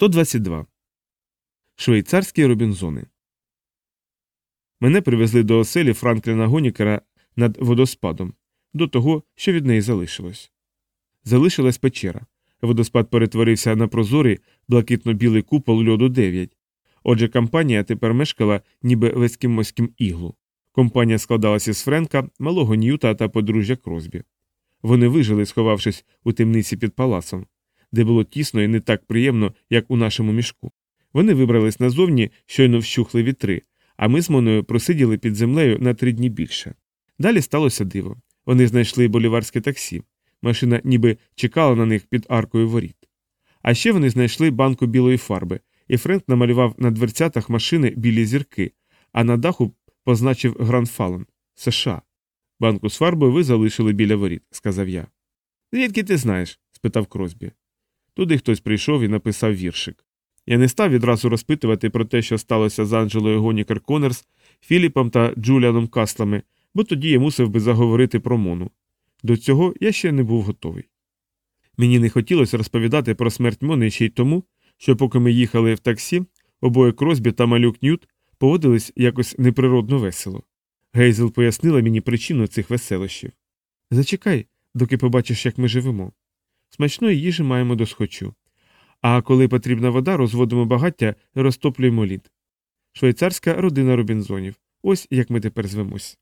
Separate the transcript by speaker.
Speaker 1: 122. Швейцарські Робінзони. Мене привезли до оселі Франкліна Гонікера над водоспадом, до того, що від неї залишилось. Залишилась печера. Водоспад перетворився на прозорий блакитно-білий купол льоду 9. Отже, компанія тепер мешкала ніби в ескімоськім іглу. Компанія складалася з Френка, малого Ньюта та подружжя Кросбі. Вони вижили, сховавшись у темниці під палацом, де було тісно і не так приємно, як у нашому мішку. Вони вибрались назовні, щойно вщухли вітри, а ми з Моною просиділи під землею на три дні більше. Далі сталося диво. Вони знайшли боліварське таксі. Машина ніби чекала на них під аркою воріт. А ще вони знайшли банку білої фарби, і Френк намалював на дверцятах машини білі зірки, а на даху позначив Грандфален США. Банку з фарбою ви залишили біля воріт, сказав я. Звідки ти знаєш? спитав Кросбі. Туди хтось прийшов і написав віршик. Я не став відразу розпитувати про те, що сталося з Анджелою Гонікер Конерс, Філіпом та Джуліаном Каслами, бо тоді я мусив би заговорити про Мону. До цього я ще не був готовий. Мені не хотілося розповідати про смерть Мони ще й тому, що поки ми їхали в таксі, обоє Кросбі та малюк Ньют поводились якось неприродно весело. Гейзел пояснила мені причину цих веселощів. Зачекай, доки побачиш, як ми живемо. Смачної їжі маємо досхочу. А коли потрібна вода, розводимо багаття і розтоплюємо лід. Швейцарська родина Робінзонів. Ось як ми тепер звемось.